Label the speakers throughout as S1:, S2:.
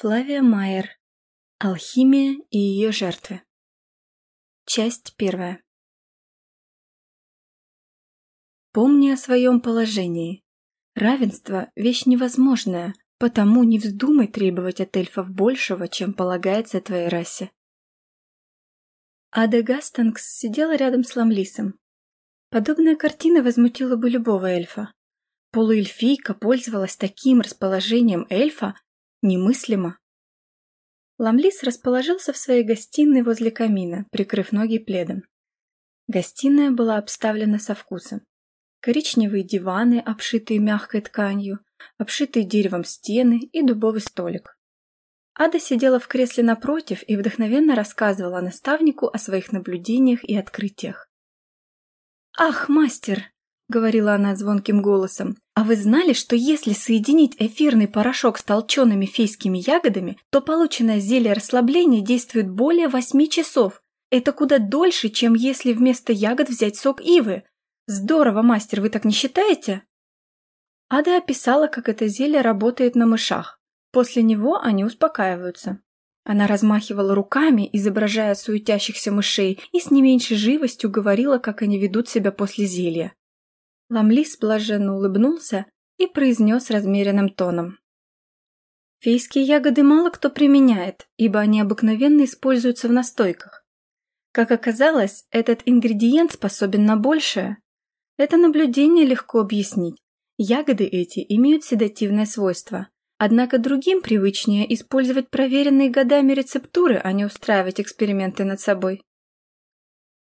S1: Флавия Майер. Алхимия и ее жертвы. Часть первая. Помни о своем положении. Равенство – вещь невозможная, потому не вздумай требовать от эльфов большего, чем полагается твоей расе. Ада Гастангс сидела рядом с Ламлисом. Подобная картина возмутила бы любого эльфа. Полуэльфийка пользовалась таким расположением эльфа, Немыслимо. Ламлис расположился в своей гостиной возле камина, прикрыв ноги пледом. Гостиная была обставлена со вкусом. Коричневые диваны, обшитые мягкой тканью, обшитые деревом стены и дубовый столик. Ада сидела в кресле напротив и вдохновенно рассказывала наставнику о своих наблюдениях и открытиях. «Ах, мастер!» — говорила она звонким голосом. А вы знали, что если соединить эфирный порошок с толчеными фейскими ягодами, то полученное зелье расслабления действует более 8 часов? Это куда дольше, чем если вместо ягод взять сок ивы. Здорово, мастер, вы так не считаете? Ада описала, как это зелье работает на мышах. После него они успокаиваются. Она размахивала руками, изображая суетящихся мышей, и с не меньшей живостью говорила, как они ведут себя после зелья. Ламлис блаженно улыбнулся и произнес размеренным тоном. Фейские ягоды мало кто применяет, ибо они обыкновенно используются в настойках. Как оказалось, этот ингредиент способен на большее. Это наблюдение легко объяснить. Ягоды эти имеют седативное свойство. Однако другим привычнее использовать проверенные годами рецептуры, а не устраивать эксперименты над собой.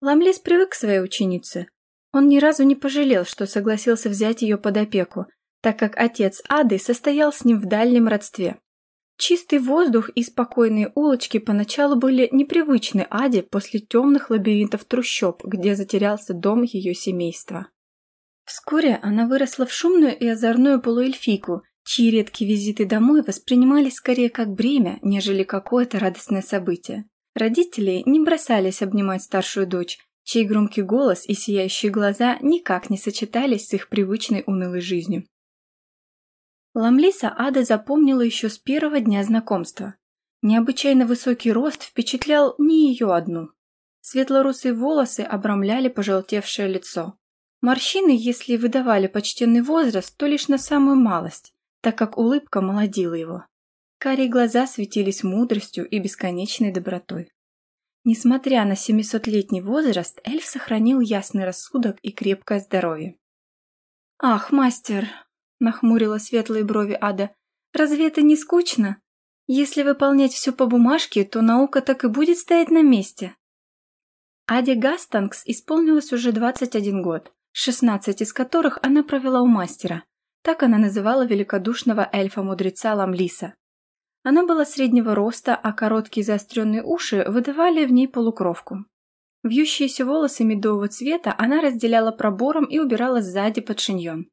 S1: Ламлис привык к своей ученице, он ни разу не пожалел, что согласился взять ее под опеку, так как отец Ады состоял с ним в дальнем родстве. Чистый воздух и спокойные улочки поначалу были непривычны Аде после темных лабиринтов трущоб, где затерялся дом ее семейства. Вскоре она выросла в шумную и озорную полуэльфийку, чьи редкие визиты домой воспринимались скорее как бремя, нежели какое-то радостное событие. Родители не бросались обнимать старшую дочь, чей громкий голос и сияющие глаза никак не сочетались с их привычной унылой жизнью. Ламлиса Ада запомнила еще с первого дня знакомства. Необычайно высокий рост впечатлял не ее одну. Светлорусые волосы обрамляли пожелтевшее лицо. Морщины, если выдавали почтенный возраст, то лишь на самую малость, так как улыбка молодила его. Карие глаза светились мудростью и бесконечной добротой. Несмотря на 700-летний возраст, эльф сохранил ясный рассудок и крепкое здоровье. «Ах, мастер!» – нахмурила светлые брови Ада. «Разве это не скучно? Если выполнять все по бумажке, то наука так и будет стоять на месте». Аде Гастангс исполнилось уже 21 год, 16 из которых она провела у мастера. Так она называла великодушного эльфа-мудреца Ламлиса. Она была среднего роста, а короткие заостренные уши выдавали в ней полукровку. Вьющиеся волосы медового цвета она разделяла пробором и убирала сзади под шиньон.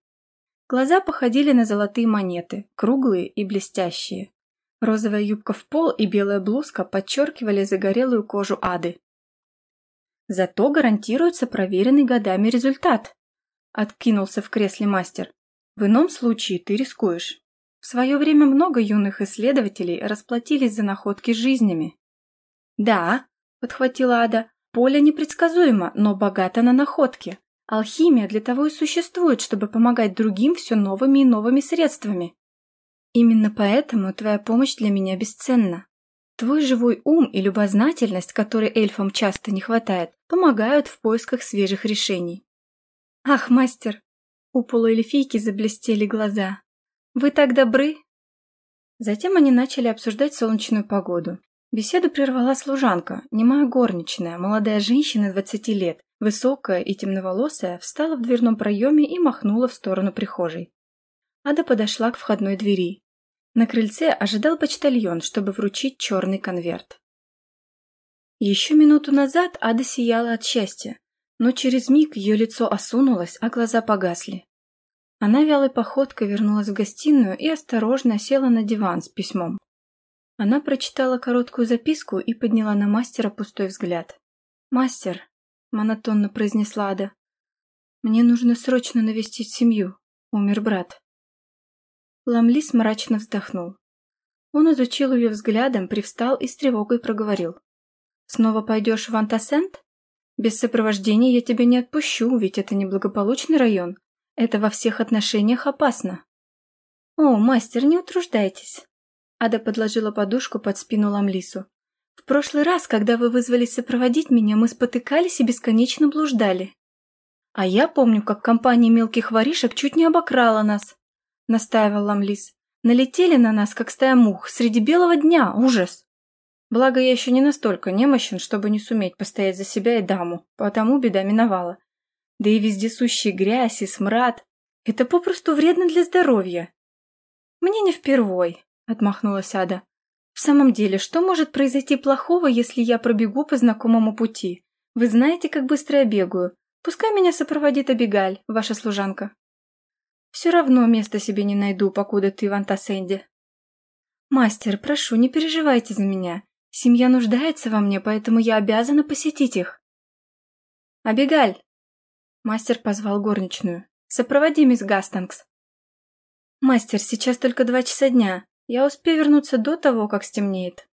S1: Глаза походили на золотые монеты, круглые и блестящие. Розовая юбка в пол и белая блузка подчеркивали загорелую кожу ады. Зато гарантируется проверенный годами результат. Откинулся в кресле мастер. В ином случае ты рискуешь. В свое время много юных исследователей расплатились за находки жизнями. «Да», — подхватила Ада, — «поле непредсказуемо, но богато на находки. Алхимия для того и существует, чтобы помогать другим все новыми и новыми средствами. Именно поэтому твоя помощь для меня бесценна. Твой живой ум и любознательность, которой эльфам часто не хватает, помогают в поисках свежих решений. Ах, мастер! У полуэльфийки заблестели глаза. «Вы так добры!» Затем они начали обсуждать солнечную погоду. Беседу прервала служанка, немая горничная, молодая женщина 20 лет, высокая и темноволосая, встала в дверном проеме и махнула в сторону прихожей. Ада подошла к входной двери. На крыльце ожидал почтальон, чтобы вручить черный конверт. Еще минуту назад Ада сияла от счастья, но через миг ее лицо осунулось, а глаза погасли. Она вялой походкой вернулась в гостиную и осторожно села на диван с письмом. Она прочитала короткую записку и подняла на мастера пустой взгляд. «Мастер», — монотонно произнесла Ада, — «мне нужно срочно навестить семью. Умер брат». Ламлис мрачно вздохнул. Он изучил ее взглядом, привстал и с тревогой проговорил. «Снова пойдешь в Антасент? Без сопровождения я тебя не отпущу, ведь это неблагополучный район. Это во всех отношениях опасно». «О, мастер, не утруждайтесь». Ада подложила подушку под спину Ламлису. «В прошлый раз, когда вы вызвались сопроводить меня, мы спотыкались и бесконечно блуждали. А я помню, как компания мелких воришек чуть не обокрала нас», — настаивал Ламлис. «Налетели на нас, как стая мух, среди белого дня, ужас!» Благо, я еще не настолько немощен, чтобы не суметь постоять за себя и даму, потому беда миновала. Да и вездесущая грязь и смрад — это попросту вредно для здоровья. «Мне не впервой», — отмахнулась Ада. «В самом деле, что может произойти плохого, если я пробегу по знакомому пути? Вы знаете, как быстро я бегаю. Пускай меня сопроводит Абигаль, ваша служанка. Все равно места себе не найду, покуда ты в Антасенде. Мастер, прошу, не переживайте за меня. Семья нуждается во мне, поэтому я обязана посетить их. Абигаль! Мастер позвал горничную. Сопроводи мисс Гастингс. Мастер, сейчас только два часа дня. Я успею вернуться до того, как стемнеет.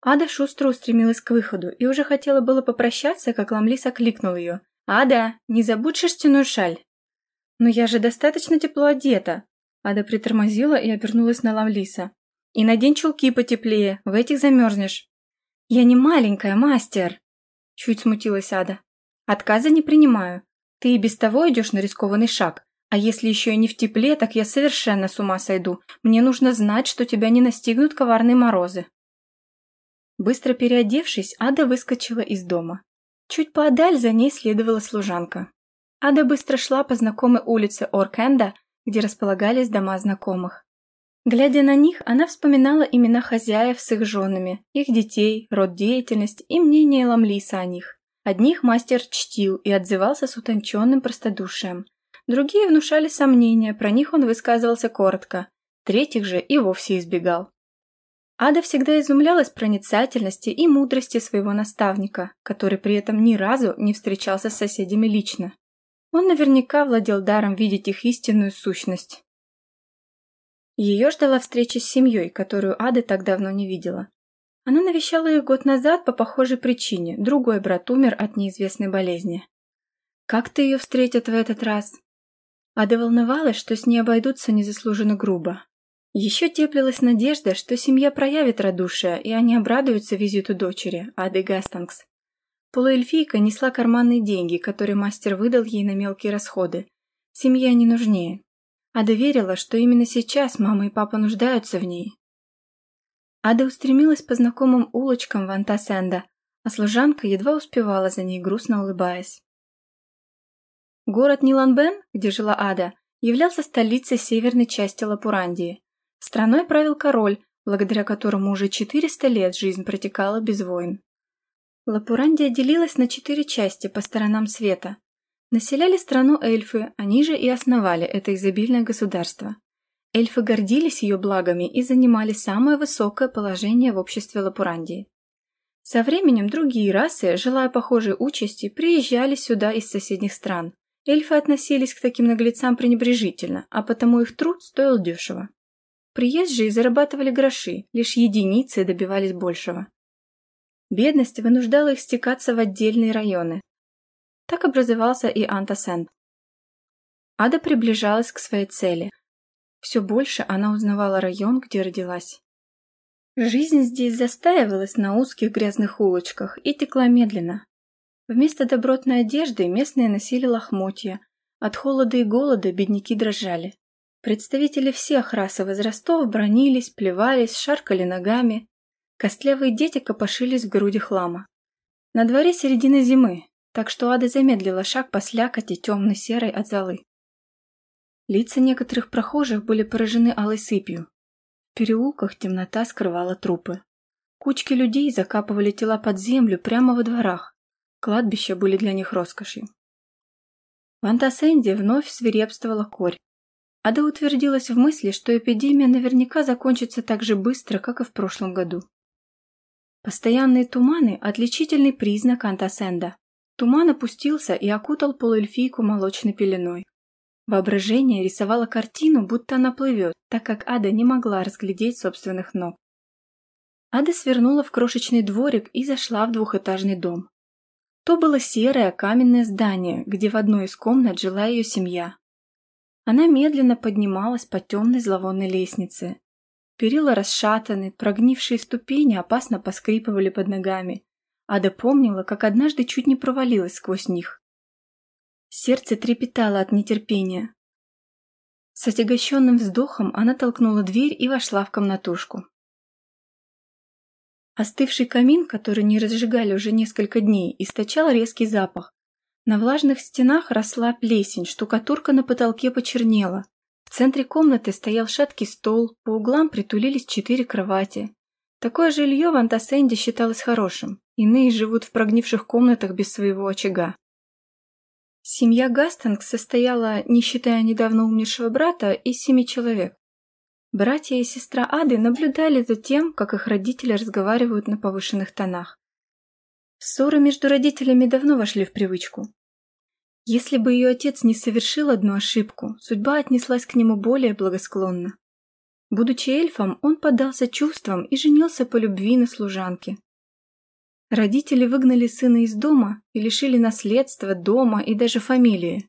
S1: Ада шустро устремилась к выходу и уже хотела было попрощаться, как Ламлис окликнул ее. «Ада, не забудь шерстяную шаль!» «Но я же достаточно тепло одета!» Ада притормозила и обернулась на Ламлиса. «И надень чулки потеплее, в этих замерзнешь!» «Я не маленькая, мастер!» Чуть смутилась Ада. «Отказа не принимаю. Ты и без того идешь на рискованный шаг. А если еще и не в тепле, так я совершенно с ума сойду. Мне нужно знать, что тебя не настигнут коварные морозы». Быстро переодевшись, Ада выскочила из дома. Чуть поодаль за ней следовала служанка. Ада быстро шла по знакомой улице Оркенда, где располагались дома знакомых. Глядя на них, она вспоминала имена хозяев с их женами, их детей, род деятельности и мнение Ламлиса о них. Одних мастер чтил и отзывался с утонченным простодушием. Другие внушали сомнения, про них он высказывался коротко. Третьих же и вовсе избегал. Ада всегда изумлялась проницательности и мудрости своего наставника, который при этом ни разу не встречался с соседями лично. Он наверняка владел даром видеть их истинную сущность. Ее ждала встреча с семьей, которую Ада так давно не видела. Она навещала их год назад по похожей причине, другой брат умер от неизвестной болезни. Как ты ее встретят в этот раз? Ада волновалась, что с ней обойдутся незаслуженно грубо, еще теплилась надежда, что семья проявит радушие, и они обрадуются визиту дочери, Ады Гастингс. Полуэльфийка несла карманные деньги, которые мастер выдал ей на мелкие расходы. Семья не нужнее. Ада верила, что именно сейчас мама и папа нуждаются в ней. Ада устремилась по знакомым улочкам Вантасенда, а служанка едва успевала за ней, грустно улыбаясь. Город Ниланбен, где жила Ада, являлся столицей северной части Лапурандии. Страной правил король, благодаря которому уже 400 лет жизнь протекала без войн. Лапурандия делилась на четыре части по сторонам света. Населяли страну эльфы, они же и основали это изобильное государство. Эльфы гордились ее благами и занимали самое высокое положение в обществе Лапурандии. Со временем другие расы, желая похожей участи, приезжали сюда из соседних стран. Эльфы относились к таким наглецам пренебрежительно, а потому их труд стоил дешево. Приезжие зарабатывали гроши, лишь единицы добивались большего. Бедность вынуждала их стекаться в отдельные районы. Так образовался и Антасент. Ада приближалась к своей цели. Все больше она узнавала район, где родилась. Жизнь здесь застаивалась на узких грязных улочках и текла медленно. Вместо добротной одежды местные носили лохмотья. От холода и голода бедняки дрожали. Представители всех рас и возрастов бронились, плевались, шаркали ногами. Костлявые дети копошились в груди хлама. На дворе середина зимы, так что Ада замедлила шаг по слякоти темно-серой от золы. Лица некоторых прохожих были поражены алой сыпью. В переулках темнота скрывала трупы. Кучки людей закапывали тела под землю прямо во дворах. Кладбища были для них роскошью. В Антасенде вновь свирепствовала корь. Ада утвердилась в мысли, что эпидемия наверняка закончится так же быстро, как и в прошлом году. Постоянные туманы – отличительный признак антасенда. Туман опустился и окутал полуэльфийку молочной пеленой. Воображение рисовало картину, будто она плывет, так как Ада не могла разглядеть собственных ног. Ада свернула в крошечный дворик и зашла в двухэтажный дом. То было серое каменное здание, где в одной из комнат жила ее семья. Она медленно поднималась по темной зловонной лестнице. Перила расшатаны, прогнившие ступени опасно поскрипывали под ногами. Ада помнила, как однажды чуть не провалилась сквозь них. Сердце трепетало от нетерпения. С отягощенным вздохом она толкнула дверь и вошла в комнатушку. Остывший камин, который не разжигали уже несколько дней, источал резкий запах. На влажных стенах росла плесень, штукатурка на потолке почернела. В центре комнаты стоял шаткий стол, по углам притулились четыре кровати. Такое жилье в Антасенде считалось хорошим, иные живут в прогнивших комнатах без своего очага. Семья Гастингс состояла, не считая недавно умершего брата, из семи человек. Братья и сестра Ады наблюдали за тем, как их родители разговаривают на повышенных тонах. Ссоры между родителями давно вошли в привычку. Если бы ее отец не совершил одну ошибку, судьба отнеслась к нему более благосклонно. Будучи эльфом, он поддался чувствам и женился по любви на служанке. Родители выгнали сына из дома и лишили наследства, дома и даже фамилии.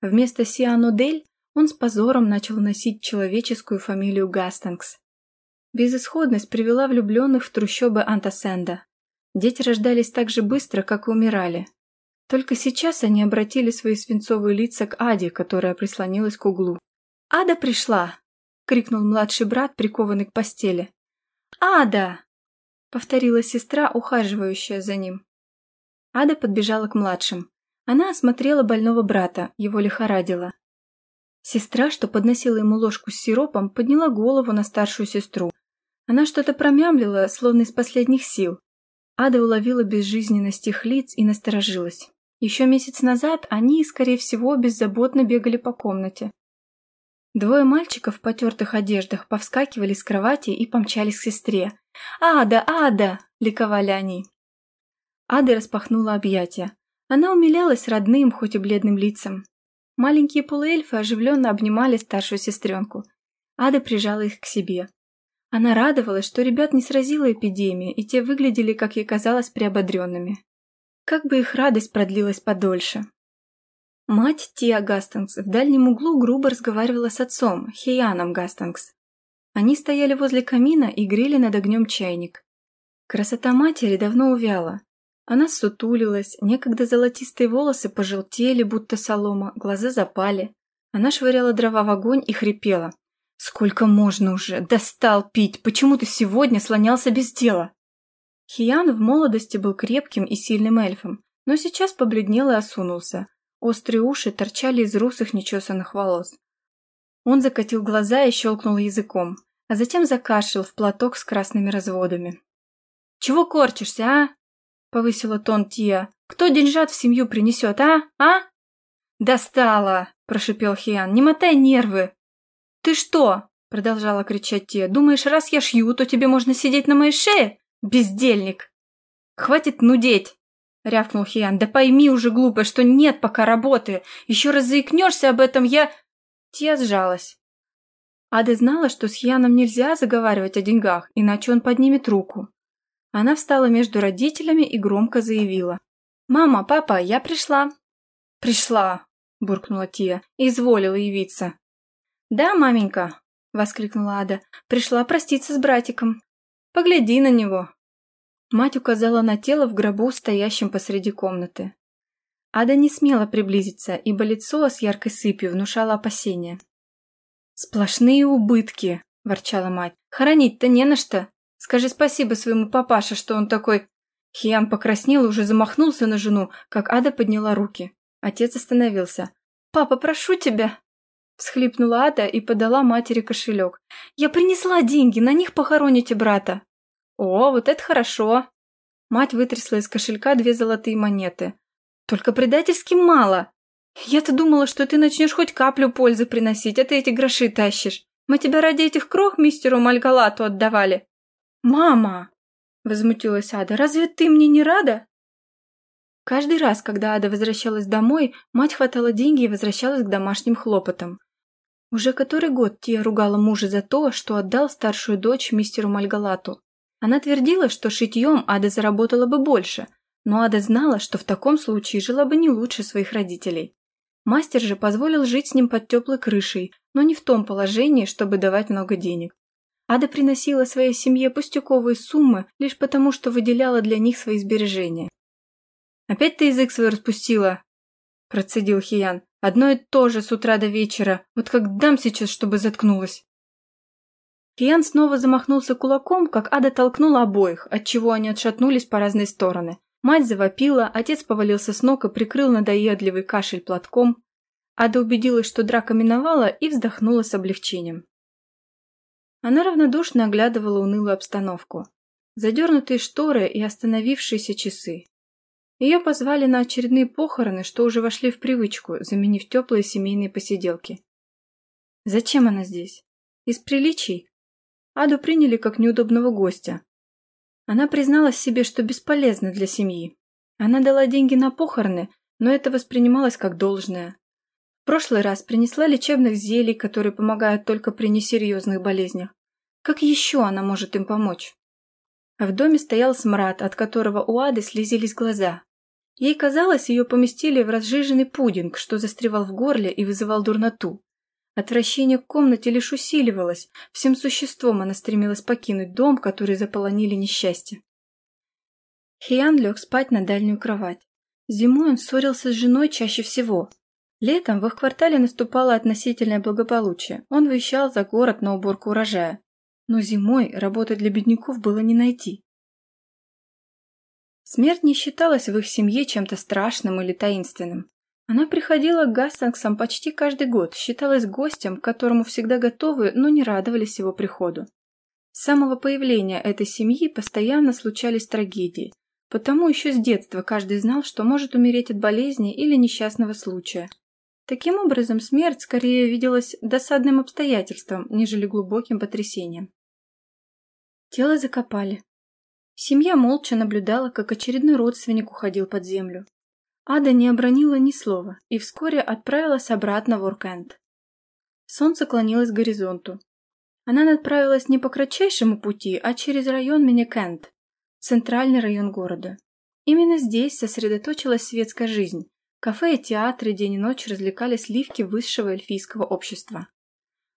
S1: Вместо Сианодель он с позором начал носить человеческую фамилию Гастингс. Безысходность привела влюбленных в трущобы Антасенда. Дети рождались так же быстро, как и умирали. Только сейчас они обратили свои свинцовые лица к Аде, которая прислонилась к углу. «Ада пришла!» — крикнул младший брат, прикованный к постели. «Ада!» — повторила сестра, ухаживающая за ним. Ада подбежала к младшим. Она осмотрела больного брата, его лихорадило. Сестра, что подносила ему ложку с сиропом, подняла голову на старшую сестру. Она что-то промямлила, словно из последних сил. Ада уловила безжизненность их лиц и насторожилась. Еще месяц назад они, скорее всего, беззаботно бегали по комнате. Двое мальчиков в потертых одеждах повскакивали с кровати и помчались к сестре. «Ада! Ада!» – ликовали они. Ада распахнула объятия. Она умилялась родным, хоть и бледным лицам. Маленькие полуэльфы оживленно обнимали старшую сестренку. Ада прижала их к себе. Она радовалась, что ребят не сразила эпидемия, и те выглядели, как ей казалось, приободренными. Как бы их радость продлилась подольше. Мать Тиа Гастингс в дальнем углу грубо разговаривала с отцом, Хейаном Гастингс. Они стояли возле камина и грели над огнем чайник. Красота матери давно увяла. Она сутулилась, некогда золотистые волосы пожелтели, будто солома, глаза запали. Она швыряла дрова в огонь и хрипела. «Сколько можно уже? Достал пить! Почему ты сегодня слонялся без дела?» Хиян в молодости был крепким и сильным эльфом, но сейчас побледнел и осунулся. Острые уши торчали из русых нечесанных волос. Он закатил глаза и щелкнул языком, а затем закашлял в платок с красными разводами. «Чего корчишься, а?» — повысила тон Тия. «Кто деньжат в семью принесет, а? А?» «Достала!» — прошипел Хиан. «Не мотай нервы!» «Ты что?» — продолжала кричать Тия. «Думаешь, раз я шью, то тебе можно сидеть на моей шее? Бездельник!» «Хватит нудеть!» — рявкнул Хиян. «Да пойми уже, глупо, что нет пока работы. Еще раз заикнешься об этом, я...» Тия сжалась. Ада знала, что с Хияном нельзя заговаривать о деньгах, иначе он поднимет руку. Она встала между родителями и громко заявила. «Мама, папа, я пришла». «Пришла», — буркнула Тия, — «изволила явиться». «Да, маменька», — воскликнула Ада, — «пришла проститься с братиком. Погляди на него, Мать указала на тело в гробу, стоящем посреди комнаты. Ада не смела приблизиться, ибо лицо с яркой сыпью внушало опасения. «Сплошные убытки!» – ворчала мать. «Хоронить-то не на что! Скажи спасибо своему папаше, что он такой...» Хиан покраснел и уже замахнулся на жену, как Ада подняла руки. Отец остановился. «Папа, прошу тебя!» Всхлипнула Ада и подала матери кошелек. «Я принесла деньги, на них похороните брата!» «О, вот это хорошо!» Мать вытрясла из кошелька две золотые монеты. «Только предательски мало! Я-то думала, что ты начнешь хоть каплю пользы приносить, а ты эти гроши тащишь. Мы тебя ради этих крох мистеру Мальгалату отдавали». «Мама!» – возмутилась Ада. «Разве ты мне не рада?» Каждый раз, когда Ада возвращалась домой, мать хватала деньги и возвращалась к домашним хлопотам. Уже который год Тия ругала мужа за то, что отдал старшую дочь мистеру Мальгалату. Она твердила, что шитьем Ада заработала бы больше, но Ада знала, что в таком случае жила бы не лучше своих родителей. Мастер же позволил жить с ним под теплой крышей, но не в том положении, чтобы давать много денег. Ада приносила своей семье пустяковые суммы лишь потому, что выделяла для них свои сбережения. «Опять ты язык свой распустила?» – процедил Хиян. «Одно и то же с утра до вечера. Вот как дам сейчас, чтобы заткнулась». Хиян снова замахнулся кулаком, как Ада толкнула обоих, отчего они отшатнулись по разные стороны. Мать завопила, отец повалился с ног и прикрыл надоедливый кашель платком. Ада убедилась, что драка миновала, и вздохнула с облегчением. Она равнодушно оглядывала унылую обстановку. Задернутые шторы и остановившиеся часы. Ее позвали на очередные похороны, что уже вошли в привычку, заменив теплые семейные посиделки. Зачем она здесь? Из приличий? Аду приняли как неудобного гостя. Она призналась себе, что бесполезна для семьи. Она дала деньги на похороны, но это воспринималось как должное. В прошлый раз принесла лечебных зелий, которые помогают только при несерьезных болезнях. Как еще она может им помочь? В доме стоял смрад, от которого у Ады слезились глаза. Ей казалось, ее поместили в разжиженный пудинг, что застревал в горле и вызывал дурноту. Отвращение к комнате лишь усиливалось, всем существом она стремилась покинуть дом, который заполонили несчастье. Хиян лег спать на дальнюю кровать. Зимой он ссорился с женой чаще всего. Летом в их квартале наступало относительное благополучие. Он выезжал за город на уборку урожая. Но зимой работы для бедняков было не найти. Смерть не считалась в их семье чем-то страшным или таинственным. Она приходила к Гастингсам почти каждый год, считалась гостем, к которому всегда готовы, но не радовались его приходу. С самого появления этой семьи постоянно случались трагедии, потому еще с детства каждый знал, что может умереть от болезни или несчастного случая. Таким образом, смерть скорее виделась досадным обстоятельством, нежели глубоким потрясением. Тело закопали. Семья молча наблюдала, как очередной родственник уходил под землю. Ада не обронила ни слова и вскоре отправилась обратно в Оркенд. Солнце клонилось к горизонту. Она отправилась не по кратчайшему пути, а через район Миникент, центральный район города. Именно здесь сосредоточилась светская жизнь. Кафе и театры день и ночь развлекали сливки высшего эльфийского общества.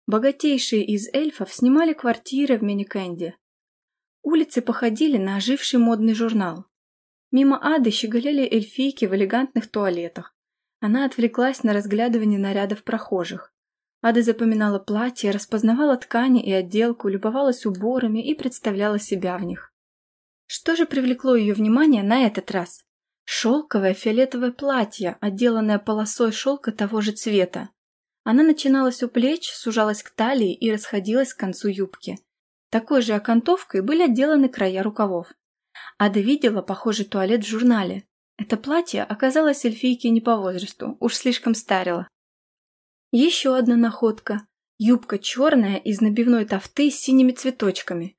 S1: Богатейшие из эльфов снимали квартиры в Миникенде, Улицы походили на оживший модный журнал. Мимо Ады щеголяли эльфийки в элегантных туалетах. Она отвлеклась на разглядывание нарядов прохожих. Ада запоминала платья, распознавала ткани и отделку, любовалась уборами и представляла себя в них. Что же привлекло ее внимание на этот раз? Шелковое фиолетовое платье, отделанное полосой шелка того же цвета. Она начиналась у плеч, сужалась к талии и расходилась к концу юбки. Такой же окантовкой были отделаны края рукавов. Ада видела похожий туалет в журнале. Это платье оказалось эльфийке не по возрасту, уж слишком старило. Еще одна находка. Юбка черная из набивной тофты с синими цветочками.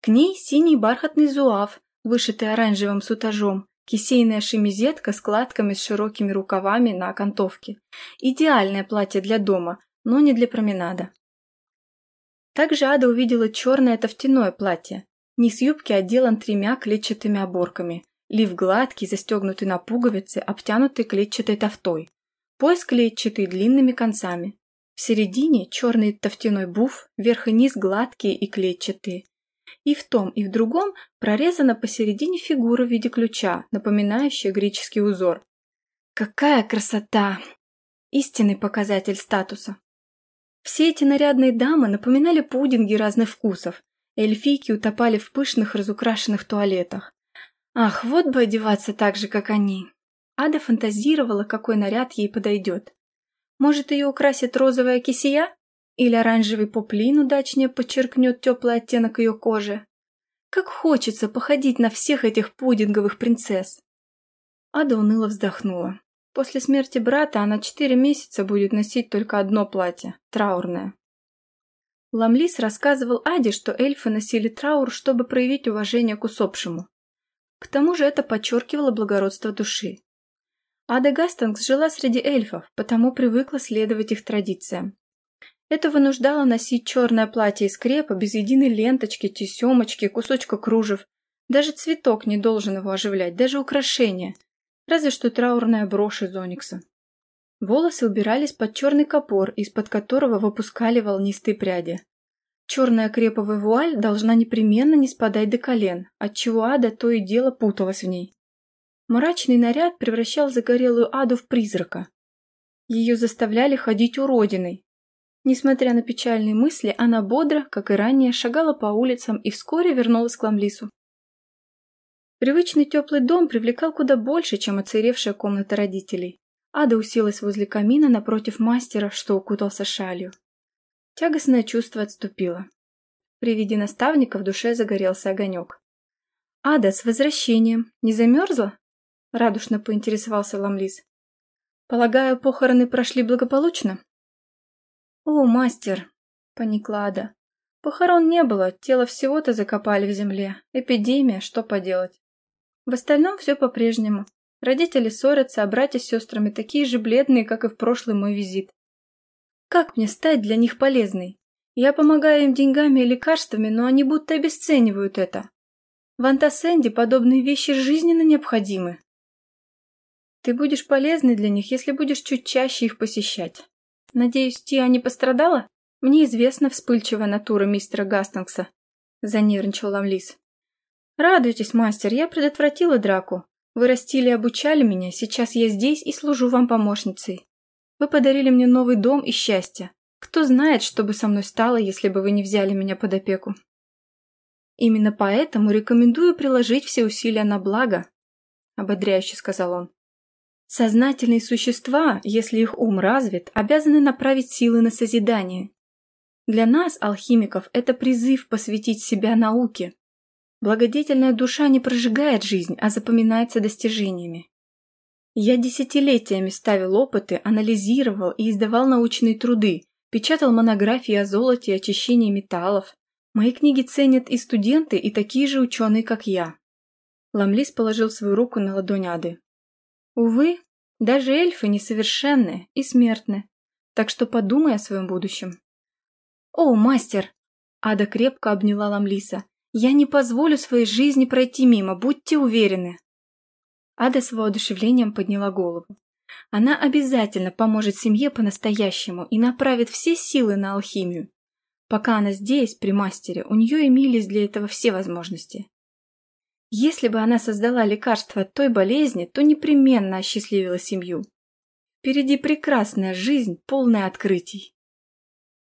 S1: К ней синий бархатный зуав, вышитый оранжевым сутажом, кисейная шемизетка с кладками с широкими рукавами на окантовке. Идеальное платье для дома, но не для променада. Также Ада увидела черное тофтяное платье. Низ юбки отделан тремя клетчатыми оборками. Лиф гладкий, застегнутый на пуговицы, обтянутый клетчатой тофтой. Пояс клетчатый, длинными концами. В середине черный тофтяной буф, верх и низ гладкие и клетчатые. И в том, и в другом прорезана посередине фигура в виде ключа, напоминающая греческий узор. Какая красота! Истинный показатель статуса. Все эти нарядные дамы напоминали пудинги разных вкусов. Эльфийки утопали в пышных разукрашенных туалетах. Ах, вот бы одеваться так же, как они. Ада фантазировала, какой наряд ей подойдет. Может, ее украсит розовая кисия? Или оранжевый поплин удачнее подчеркнет теплый оттенок ее кожи? Как хочется походить на всех этих пудинговых принцесс. Ада уныло вздохнула. После смерти брата она четыре месяца будет носить только одно платье – траурное. Ламлис рассказывал Аде, что эльфы носили траур, чтобы проявить уважение к усопшему. К тому же это подчеркивало благородство души. Ада Гастингс жила среди эльфов, потому привыкла следовать их традициям. Это вынуждало носить черное платье из крепа без единой ленточки, тесемочки, кусочка кружев. Даже цветок не должен его оживлять, даже украшение. Разве что траурная брошь из оникса. Волосы убирались под черный копор, из-под которого выпускали волнистые пряди. Черная креповая вуаль должна непременно не спадать до колен, отчего ада то и дело путалась в ней. Мрачный наряд превращал загорелую аду в призрака. Ее заставляли ходить уродиной. Несмотря на печальные мысли, она бодро, как и ранее, шагала по улицам и вскоре вернулась к Ламлису. Привычный теплый дом привлекал куда больше, чем оцаревшая комната родителей. Ада уселась возле камина напротив мастера, что укутался шалью. Тягостное чувство отступило. При виде наставника в душе загорелся огонек. «Ада, с возвращением! Не замерзла?» — радушно поинтересовался Ламлис. «Полагаю, похороны прошли благополучно?» «О, мастер!» — поникла Ада. «Похорон не было, тело всего-то закопали в земле. Эпидемия, что поделать?» В остальном все по-прежнему. Родители ссорятся, а братья с сестрами такие же бледные, как и в прошлый мой визит. Как мне стать для них полезной? Я помогаю им деньгами и лекарствами, но они будто обесценивают это. В Антасенде подобные вещи жизненно необходимы. Ты будешь полезной для них, если будешь чуть чаще их посещать. Надеюсь, Тиа не пострадала? Мне известна вспыльчивая натура мистера Гастингса. Занервничал Ламлис. Радуйтесь, мастер, я предотвратила драку. Вы растили и обучали меня, сейчас я здесь и служу вам помощницей. Вы подарили мне новый дом и счастье. Кто знает, что бы со мной стало, если бы вы не взяли меня под опеку. Именно поэтому рекомендую приложить все усилия на благо, ободряюще сказал он. Сознательные существа, если их ум развит, обязаны направить силы на созидание. Для нас, алхимиков, это призыв посвятить себя науке, Благодетельная душа не прожигает жизнь, а запоминается достижениями. Я десятилетиями ставил опыты, анализировал и издавал научные труды, печатал монографии о золоте и очищении металлов. Мои книги ценят и студенты, и такие же ученые, как я. Ламлис положил свою руку на ладонь Ады. Увы, даже эльфы несовершенны и смертны, так что подумай о своем будущем. О, мастер! Ада крепко обняла Ламлиса. Я не позволю своей жизни пройти мимо, будьте уверены. Ада с воодушевлением подняла голову. Она обязательно поможет семье по-настоящему и направит все силы на алхимию. Пока она здесь, при мастере, у нее имелись для этого все возможности. Если бы она создала лекарство от той болезни, то непременно осчастливила семью. Впереди прекрасная жизнь, полная открытий.